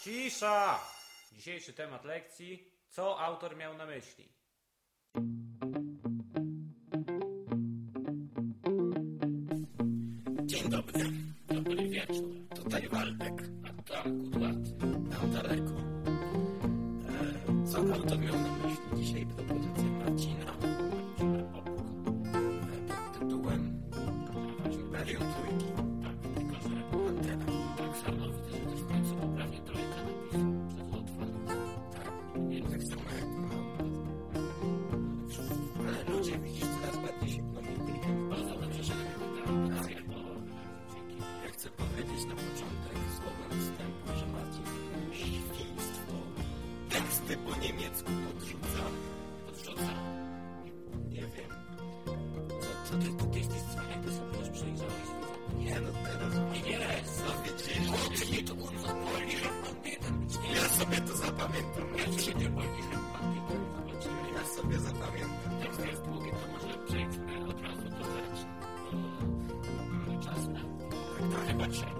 Cisza! Dzisiejszy temat lekcji: co autor miał na myśli? listy po niemiecku podrzuca. Podrzuca? Nie wiem. To, to tylko kiedyś jak to sobie już przejrzałeś. Nie no, teraz... Nie, nie, sobie ciężko. O, ty mnie to kurwa boli, że pamiętam. Ja sobie to zapamiętam. Ja ci się nie boli, że pamiętam. Ja sobie zapamiętam. Jak to jest długi, to może przejdźmy e, od razu do rzeczy. E, czas na... Tak, tak. Chyba trzeba.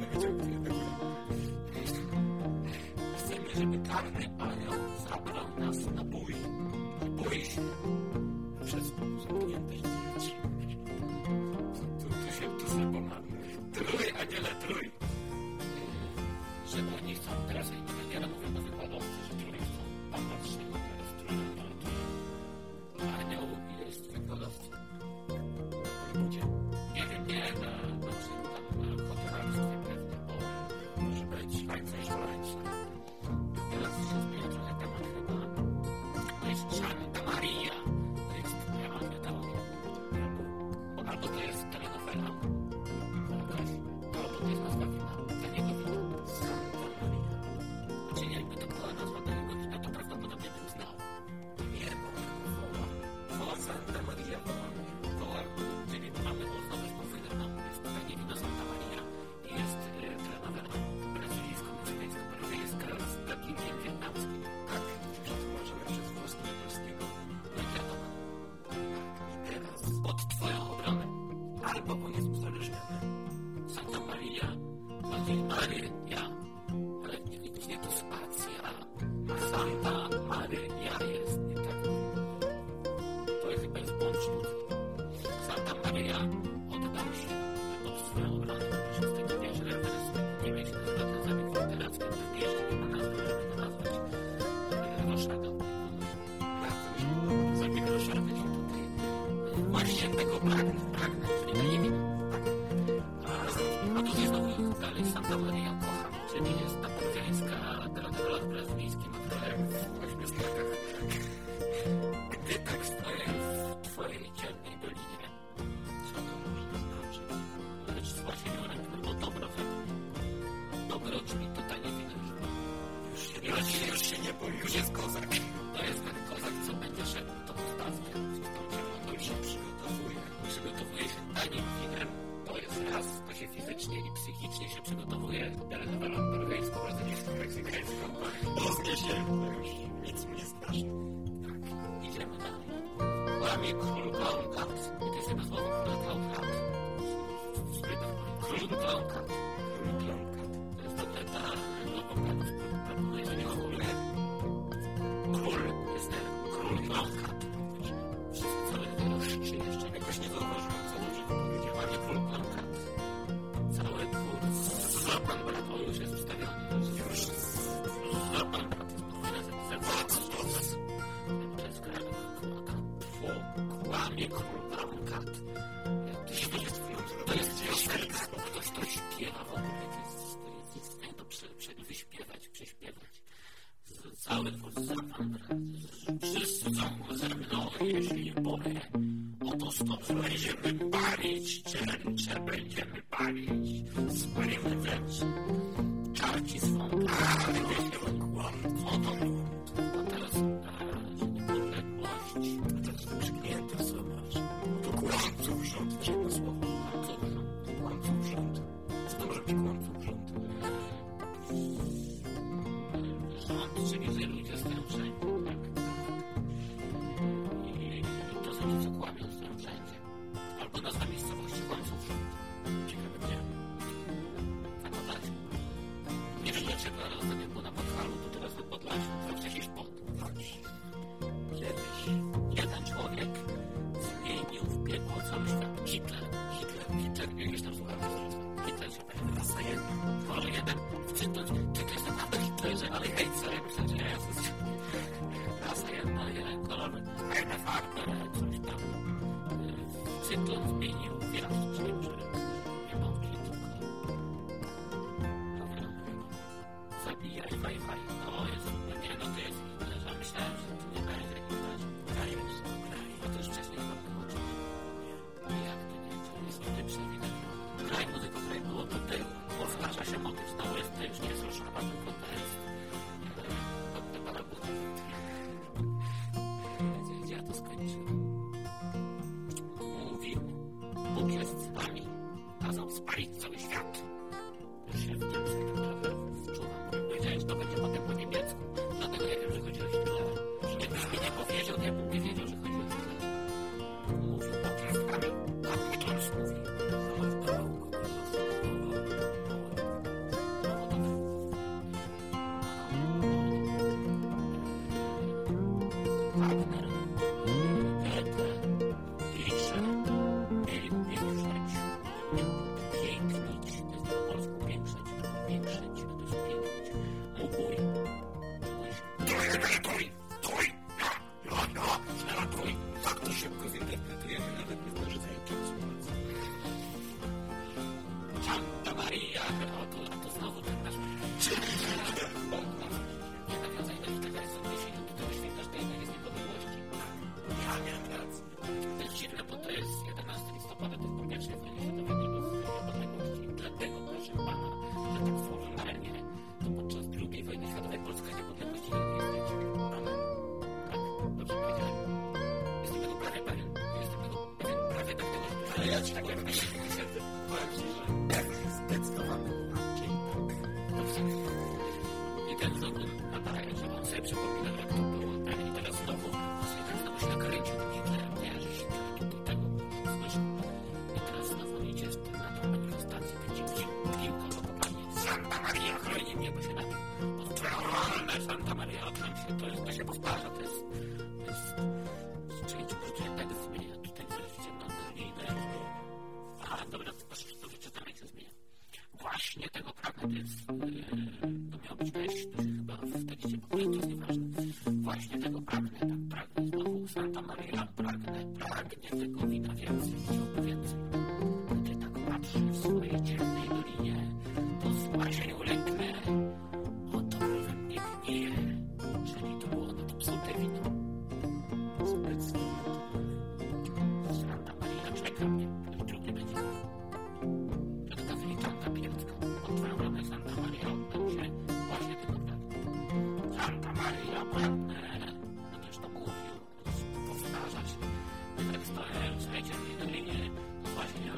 jednego ciągu, jednego Chcemy, żeby karny anioł zabrał nas na bój. Bój się przez zamknięte drzwi. 你可恨 mną jeśli powiem. Oto stąd będziemy palić, cielęcze będziemy palić, spalimy wręcz. Czarki swą karę, oto Chicken. Santa Maria, chroni mnie, bo się na tym powczoralne Santa Maria, o się, to, jest, to się powtarza, to jest, to jest, czyli kurczę, tak zmienia, tutaj coś się na linę, a dobra, to, to, to wyczytam, jak się zmienia. Właśnie tego pragnę, to jest... Yy, powtarzać. My w ekstraerze, wiecie, to właśnie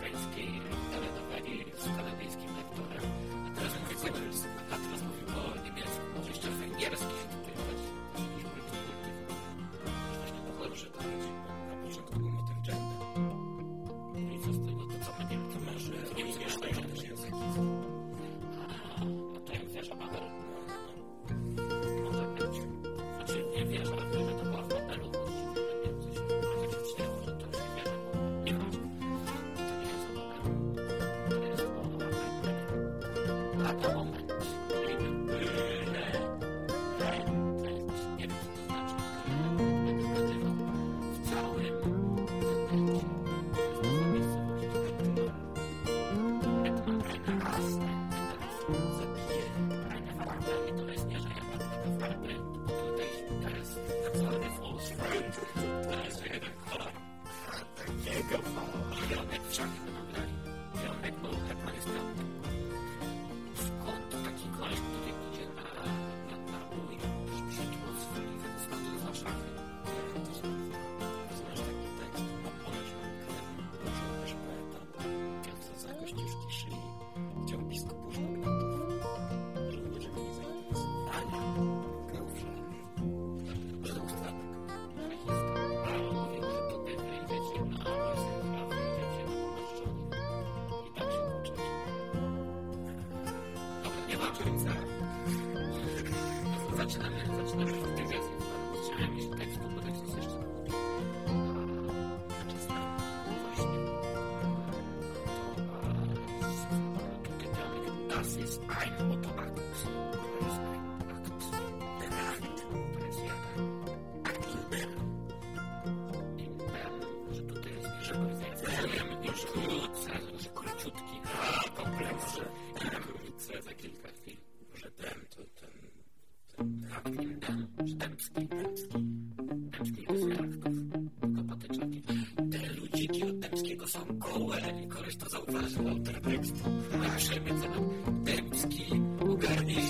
Thanks. rocznicę. Zaczynamy, zaczynamy w tym wieku. Chciałem mieć tekstu, bo tekst jest jeszcze Das ist ein Automat. Thank you. Thank you.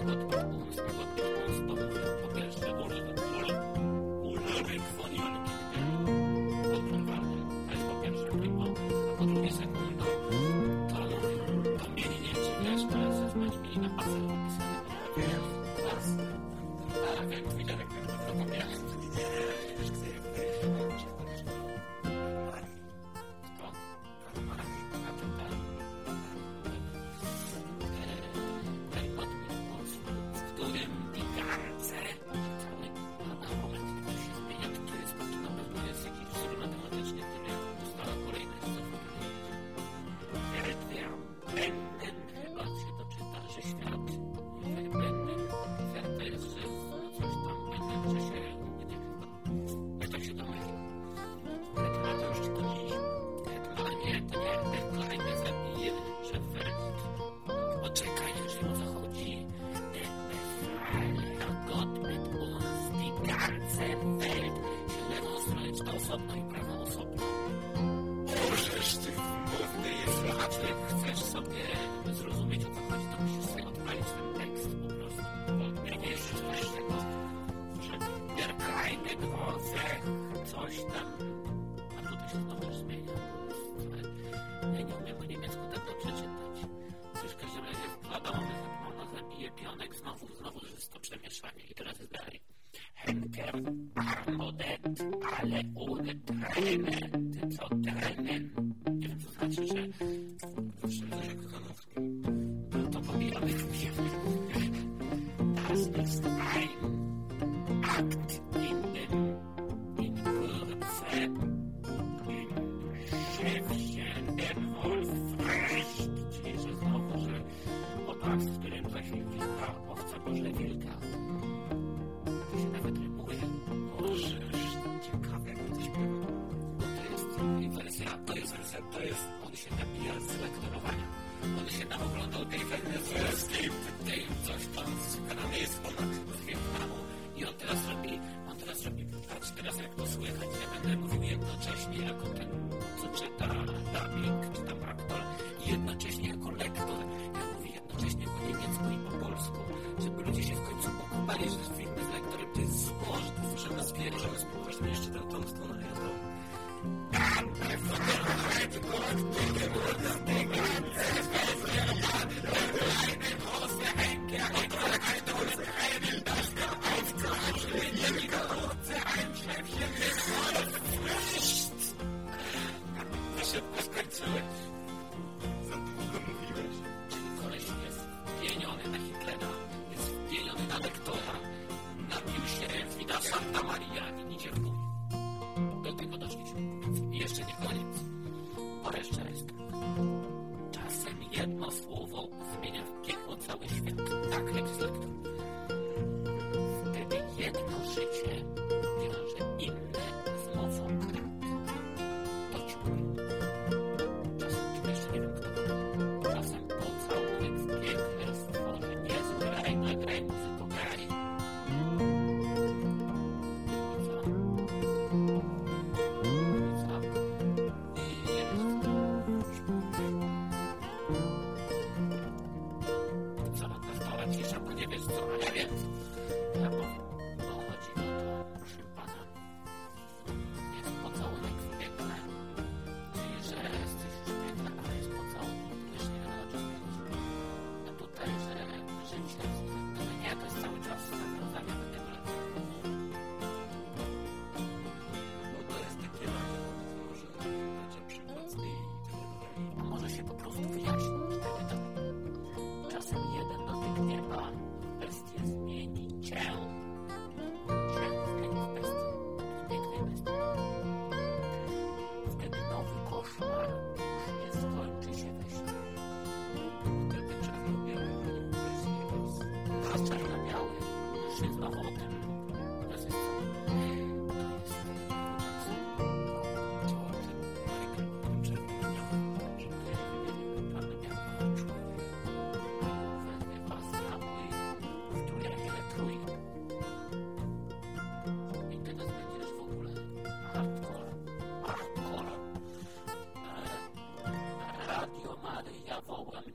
Thank you. يشرحني دراسة بقى حكام حمادات على قولة عينان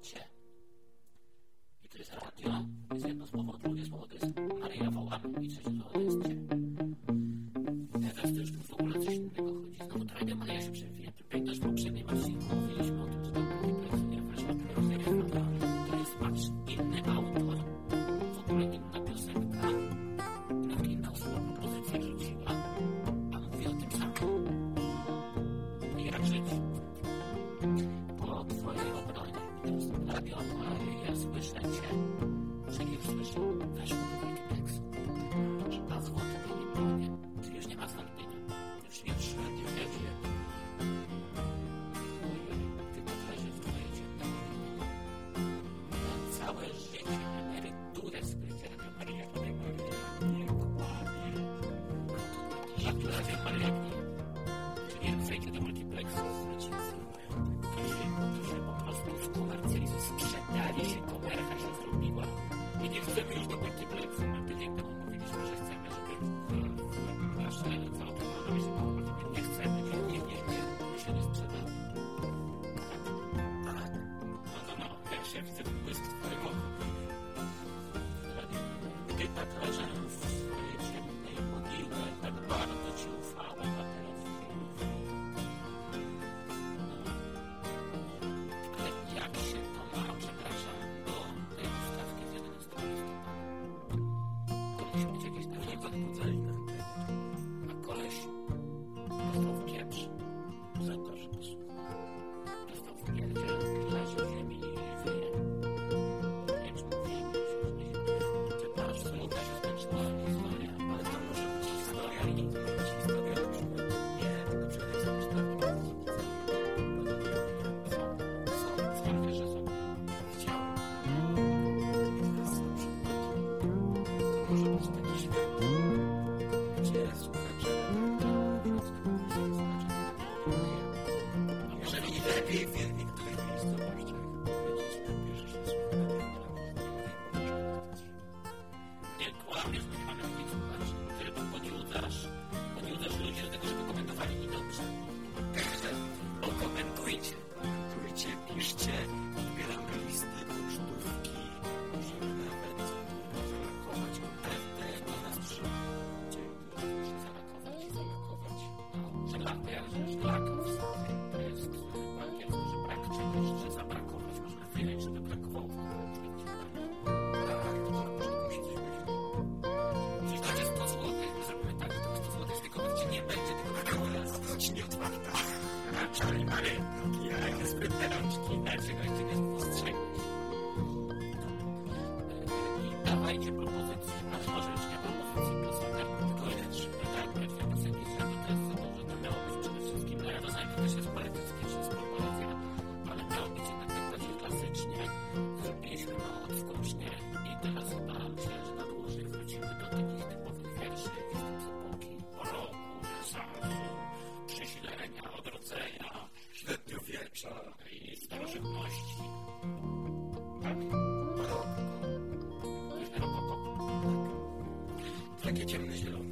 cię. I to jest radio, jest jedno słowo, drugie słowo to jest Maria Wołam i trzecie słowo to jest cię. Teraz to już w ogóle coś innego chodzi. Znowu trochę Maria się przewija. Pamiętasz w poprzedniej właśnie mówiliśmy o tym, że tam mówi profesor Freshman, to jest patrz, inny autor, w ogóle inna piosenka, nawet inna osoba propozycję rzuciła, a mówi o tym samym. Jak żyć? 不是钱 Jeff Takie ciemne zielone.